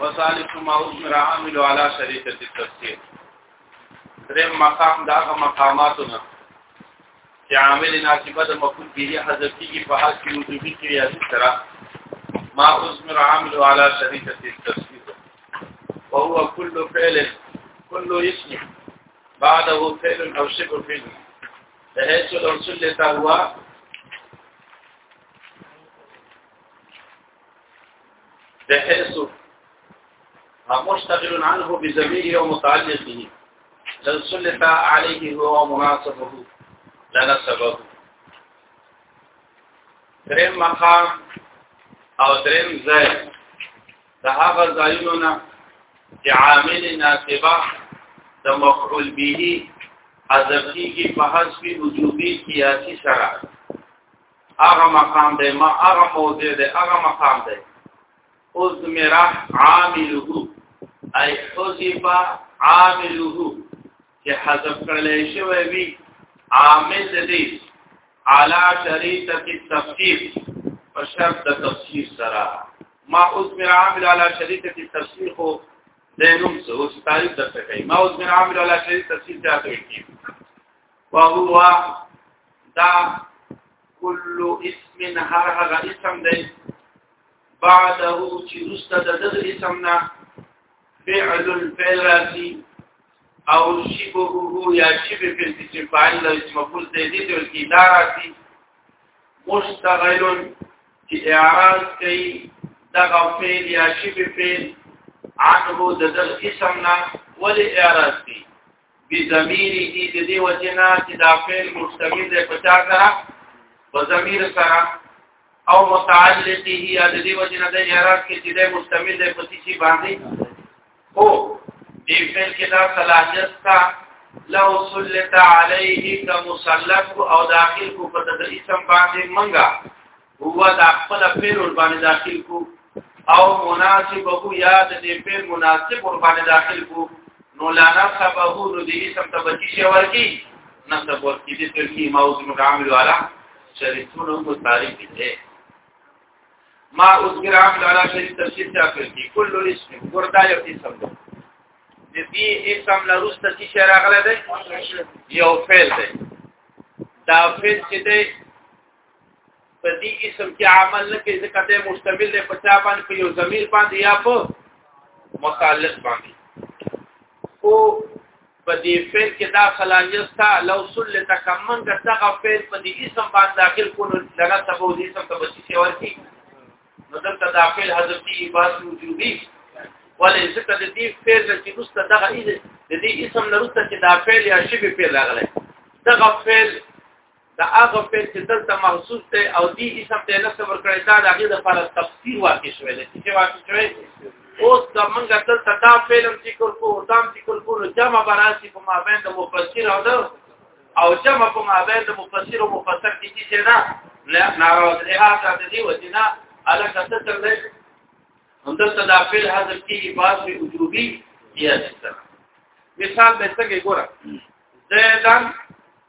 وصالح ما عمر عامل على شريطه التفسير دریم مقام دا مقاماتو نه چې عامل ناسبه د مفعول به حذف کیږي په حق کې وجوبي کې یا سره ما عمر عامل على شريطه التفسير وهو كل فعل كل اسم بعده فعل او شبه فعل بحيث لو سلط هو بحيث مشتغل عنه بزميره ومتعلقه لو سلط عليه هو مناسبه لنسبه درم مقام او درم ځای د هغه ځایونو نه چې عامل ناسبه د مفعول به حذف کیږي په حذف وجوبي سیاسي سره هغه مقام دی ما هغه موضع دی هغه مقام دی اوس میرا عامله اي حذف عامله چې حذف کړل شوی وي عامل دی علا شریطه التفسیر په شرط د تفسیر سره ما اوس میرا عامل علا شریطه التفسیر خو د نوم څه اوس تعریف درته کوي ما اوس میرا عامل علا شریطه التفسیر ته کوي وهو دا کل اسم هر هغه اسم دی بعده چې رسته د دغه اسم نه فعل الفعل راځي او شبهه یا شبه فعل چې فاعل له اسم مفعول دی دې ته کې دا راځي مشتغل چې اعراض کوي دغه فعل یا شبه فعل عنه د دغه اسم نه ولې اعراض کوي بزمیری دی د دې وجنا چې دا فعل مستمر دی په چا سره په ضمیر سره او متعلقه یا د دې وجنا د اعراب کې چې د مستمر دی په څه باندې او دې فعل کې دا صلاحیت تا لو صلت علیه کمسلط او داخل کو په تدریسم باندې منګه هو دا خپل فعل ور باندې داخل کو او مناسب هو یا د دې فعل مناسب ور باندې داخل کو نو لا نصب هو نو دې اسم ته بچی شي ورکی نصب ورکی دې تر کې موضوع متعامل والا شریطونه هم تعریف دي ما اذكر عامل على شيء تفسير تاخر دي كل اسم وردا یو اسم ده د دې اسم له روسته چې شراغله ده یو فعل ده دا فعل چې ده په دې اسم کې عمل نه کې ځکه د مشتمل له پچا باندې په یو ضمیر باندې یا په متعلق باندې او په دې فعل کې دا خلالیت تا لو سلت کمن کا څنګه فعل په دې اسم باندې داخل کول لنا تبو دې اسم ته بچی شي ورکی نو دلته داخل حذف کی عبادت وجودي ولې ځکه د دې فعل چې دوست دغه دې اسم نه روسته چې دا فعل یا شی به فعل راغلی دغه فعل دا هغه په چې دلته محسوس دی او دی اسم ته نه صبر کړی دا د هغه لپاره تفسیر واقع شوی دی چې واقع شوی اوس د موږ دلته دا فلم ذکر کو دا ذکر کو جمع براسي په مابین د مفسر او د او جمع په مابین د مفسر او مفسر کې چې نه لا ناراض لهدا د دې وجنه علي کته تر دې هم دلته دا فعل حذف کیږي پاس وی وجوبي یا ستنه مثال به څنګه ګوره زیدان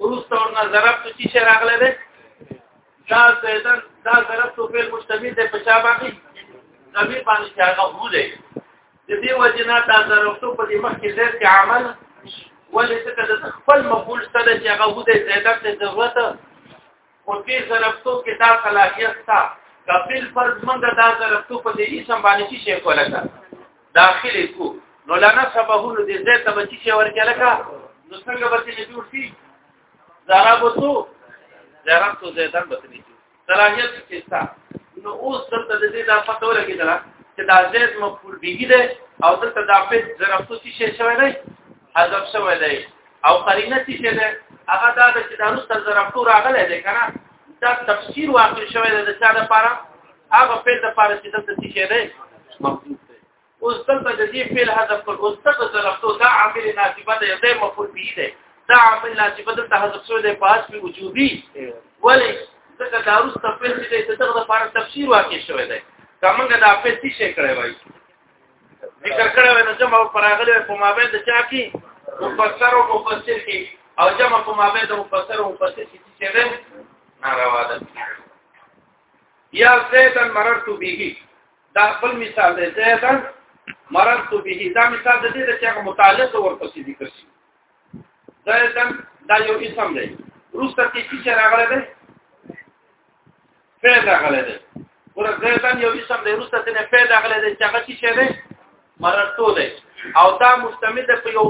ورسته ورنه ضرب ته چې راغله ده دا زیدن دا ضرب ته فعل مشتمل ده په چا باندې زمي باندې چې هغه هو ده د دې وجنه دا ضرب ته په دې مخ کې زیر کې عمل ولې څه د خپل مقبول سره چې هغه هو ده زیدن ته ضرورت خو دې ضربتو کې دا صلاحیت تا کپل فرض موږ دا ضربتو په دې اسم باندې چې شي کوله کا داخلي کو نو لنا سبه نو دې زه ته بچی شي ورکه لکه نو څنګه به دې جوړ شي ضربتو ضربتو زه ته به دې صلاحیت چې تا نو اوس دلته دې دا پته ولګیدله چې دا زید مفعول به دی او دلته دا په ضربتو چې شي شوی دی حذف شوی دی او قرینه چې ده هغه دا د چې دروس تر ضربتو راغلی دی کنه دا تفسیر واقع شوی دی د چا لپاره هغه فعل لپاره چې دلته څه شی دی مفعول دی اوس دلته د دې فعل حذف کول اوس دغه ضربتو دا عامل ناسبه دی دی مفعول به دی دا عامل ناسبه دلته حذف شوی دی په اساس وجودي ولی ځکه دروس تفسیر چې دغه لپاره تفسیر واقع شوی دی کومه دا په څه شي کړی وایي ذکر کړه ونه جمع او فراغله په مابین د چا کې مفسر او مفسر کې او جمع په مابین د مفسر او مفسر کې چې ده ناروا ده یا زیدن مررت به دا خپل مثال دی زیدن مررت به دا مثال د دې چې هغه متعلق ورپسې ذکر شي زیدن دا یو اسم دی روسته کې چې راغلی دی فعل راغلی دی ور زیدن یو اسم دی روسته تنه فعل راغلی دی چې هغه څه شی دی مرتو دی او دا مستمد په یو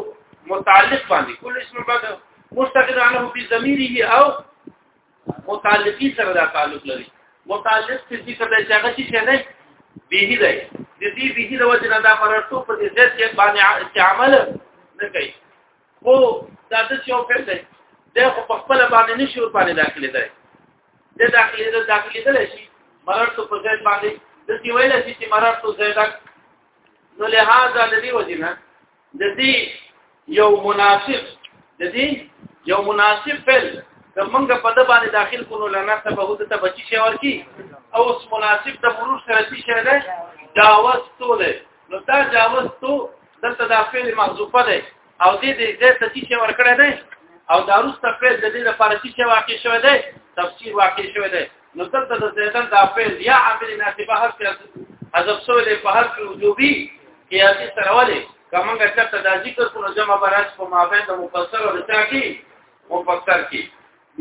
متعلق باندې کل اسم باندې مستقر عنه په ضمیره او متعلقی سره دا تعلق لري متعلق څه دي کړه چې هغه څه شی دی به دی د دې به د وجه نه دا مرتو په دې ځای کې باندې عمل نه کوي او دا د یو فعل دی دا خو په خپل باندې نشي ور باندې داخلي دی د داخلي د داخلي د شي مررت په ځای باندې د دې ویل شي چې مررت زیدک نو له هاذا د دې وجنه د دې یو مناسب د دې یو مناسب فعل د منګ په د باندې داخل کونو لنا ته به د ته بچی شي ورکی او اس مناسب د مرور سره شي شي ده داوستو ده نو دا جاوزتو دلته دا فعل محذوفه ده او دې دې دې ته چې ورکړه ده او دا روسته فعل د دې لپاره چې واقع شوه ده تفسیر واقع شوه ده نو دلته د زیدن دا فعل یا عامل ناسبه هر څه حذف شوه ده په هر کې وجوبي کې اتی سره ولې کومګه چې دا ذکر کو جمع براج په مابین د مفسر او رچا کې مفسر کې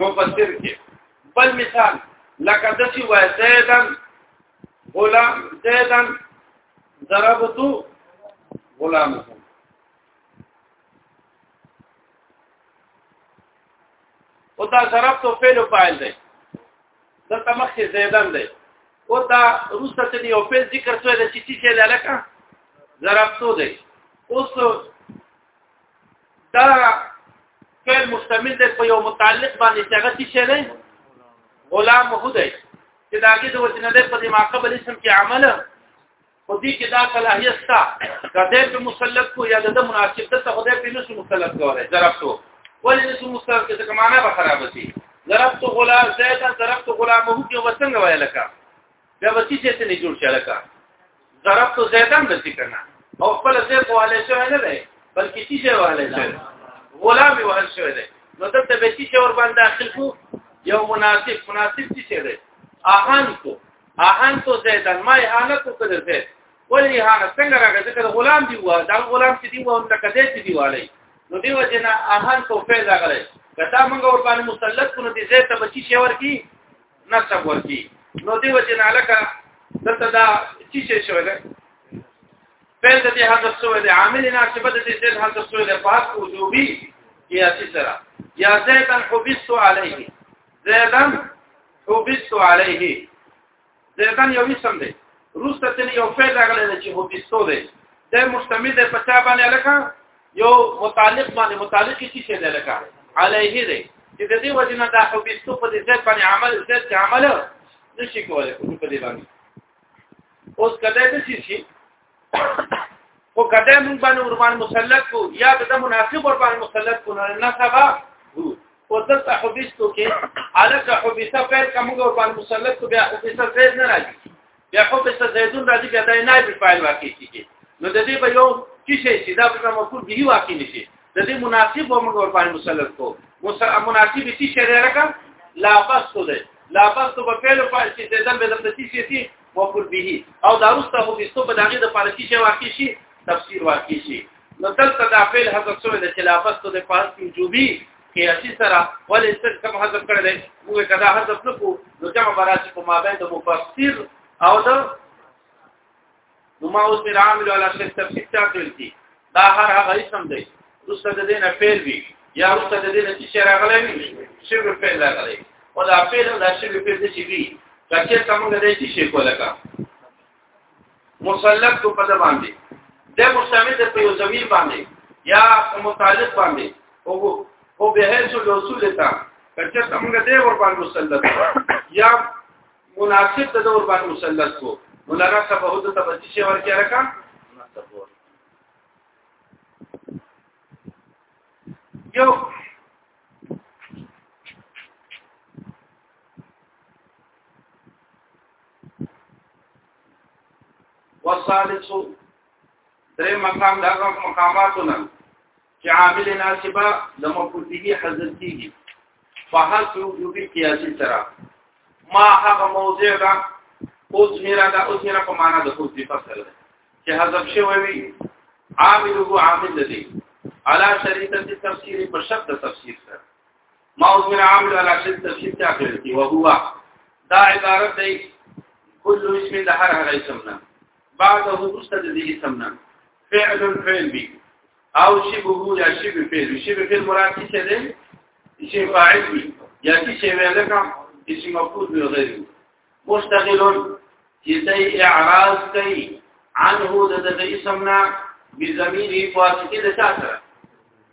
مفسر کې بل مثال لکه د چې وای زیدن غلام زیدن ضربتو غلام او دا ضربتو فعل فاعل دی دا تمخ زیدن دی او دا روسته ته یو فعل ذکر شوی دی چې څه شی لکه ضربتو دی اوس دا فعل مشتمل دی په یو متعلق باندې چې هغه څه شی دی غلام هو دی چې دا کې د وجنه ده په دې ماقبل اسم کې عمل خو دې کې دا صلاحیت تا کده په مسلط کو یا د مناسب ته خدای په نس مسلط کوله ضربته ولې نس مسلط کې څه معنا به خراب شي ضربته غلا زیدا ضربته غلامه کې وسنګ وای لکه دا وتی چې څه نه جوړ شي لکه ضرب تو زیدن د ذکر نه او خپل زید وهل شوی نه دی بلکې چې شی وهل شوی غلام وهل شوی دی نو دلته به چې ور باندې داخل کو یو مناسب مناسب چې شی دی اهان کو اهان تو زیدن ما اهانه کو کړی زید ولې اهانه څنګه راغی ځکه غلام دی و دا غلام چې دی و هم لکه دې چې دی والی نو دی وجنه اهان کو فعل راغلی کدا موږ ور باندې مسلط کو نو دې زید ته بچی شی ور کی نسب ورکی نو دی وجه نه لکه دته دا چی شي شوی ده فعل د دې حذف شوی دی عامل ناسبه د دې فعل حذف شوی دی پاس وجوبي یا سره یا زیدن حبست علیه زیدن حبست علیه زیدن یو اسم دی روسته تل یو فعل راغلی چې حبستو دی دا مشتمل دی په چا باندې لکه یو متعلق باندې متعلق کی څه ده لکه علیه دی چې د دې وجنه دا خو بیستو په دې ځای باندې عمل ځای کې عمل نشي کولای په دې باندې اوس کله دې شي شي او کله موږ باندې ور باندې مسلط کو یا د مناسب ور باندې مسلط کو نه سبا او دلته حبیستو کې الکه حبیسه فعل کومه ور باندې مسلط کو بیا حبیسه فعل نه راځي بیا خو بس زیدون راځي بیا دای نائب فاعل واقع کیږي نو د دې په یو چې شي چې دا په مفعول به واقع نشي د دې مناسب و موږ ور باندې مسلط کو مناسب چې شي راکا لا بس کو ده لا بس کو په فعل فاعل چې زیدون به د تفسیر شي مفعول به او دا اوس ته خو بيستو په دغه د فاعل کې شي واقع شي تفسیر واقع شي نو دلته دا فعل حذف شوی د خلافت د فاعل کې وجوبي قیاسی سره ولې څه کم حذف کړی دی موږ کدا حذف نکو نو جمع براشي په مابین د مفسر او د نو ما اوس مې عامل ولا شي تفسیر چا کړل کی دا هر هغه اسم دی رسته د دینه فعل وی یا رسته د دینه چې راغلی وی شی په فعل راغلی او دا فعل دا شی په فعل چې وی کچې څنګه دی چې شی کوله کا مسلط کو په باندې د مستمد په یو زمير باندې یا په متعلق باندې او او به هیڅ اصول ته کچه څنګه دې ور باندې مسلط یا مناسب د ور باندې مسلط کو مولانا صاحب هو ته بچی شي ورکه راکا یو والثالث درې مقام دا مقاماتونه چې عامل ناسبه د مفعوله حذف کیږي فحذف وجوب قیاسي سره ما هغه موضع دا اوس میرا دا اوس میرا په معنا د خو دې فصل ده چې حذف شوی وي عامله عامل دی علا شریطه تفسیر په شرط تفسیر سره ما اوس من عامل على شد الشد اخرتي وهو دا عبارت دی كل اسم د هر هر اسم نه بعده مستد دي اسم نه فعل فعل بي او شبه یا شبه فعل شبه فعل مراد څه دی شي فاعل بي یا شي ویل کا اسم مفعول بي غیر مستغلون چې دای اعراض کوي عنه د د اسمنا بزمیری فاسقی د چا سره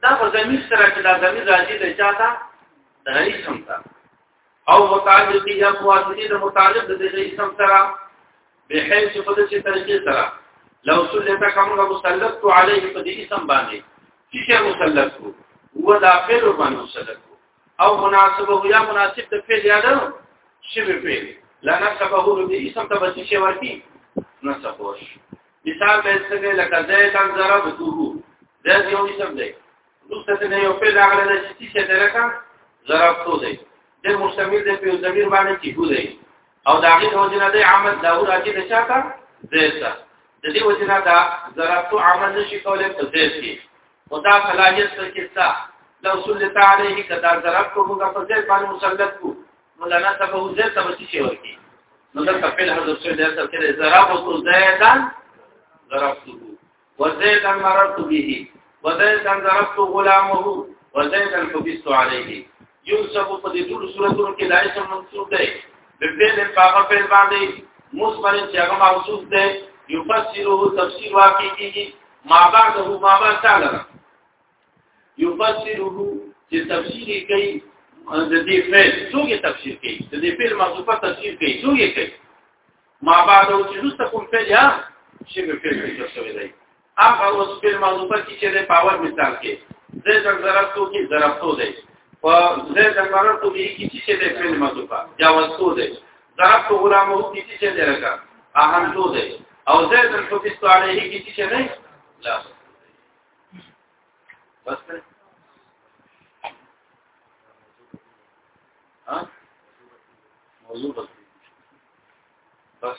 دا په زمیر سره چې دا زمیر راځي د چا ته د اسم ته او متعلق یا فاسقی د متعلق د د اسم سره به حیث په دې طریقې سره لو سلته کومه مسلط علیه په دې اسم باندې چې مسلط هو داخل باندې مسلط او مناسبه یا مناسب د فعل یاد شوی فعل لا نسبه نو دې اسم ته بچی شي ورکی نسب وش مثال به څنګه لکه زیدن ضربته زید یو اسم دی دوسته نه یو فعل هغه د چې څه درکا ضربته دی د مستمر د په ضمیر باندې کې هو دی او دا غي وجنه دی عمل دا ورته د چاته زیدته د دې وجنه دا ضربته عمل نشي کولای په زید کې خدا صلاحیت څه کېستا لو صلی تعالی کدا ضرب کو موږ په ځای باندې مسلط کو مولانا ته به زه ته وسی شي ورکی نو دا خپل حضرت صلی الله علیه وسلم ضرب او زیدا ضربته وزیدا مررت به وزیدا ضربت غلامه وزیدا حبست عليه یو څه په دې ټول صورتونو کې دای سم منصوب دی د فعل په هغه فعل باندې مصبر چې هغه موصوف دی یفسره تفسیر واقع کیږي ما بعده ما بعد تعالی یفسره چې تفسیر کوي د دې فعل څوګه تفسیر کوي د دې فعل موصوفه تفسیر کوي څوګه کوي ما بعده چې رسته کوم فعل یا شی به فعل تفسیر دی هغه اوس په موضوع کې چې د پاور مثال کې د ضرورتو کې ضرورتو دی او د ضرورتو کې چې د فعل موضوع جاوزتو دی ضرورت غلامو کې چې د رکا اهم تو دی او د الحفظ عليه کې چې نه لا بس ها موضوع بس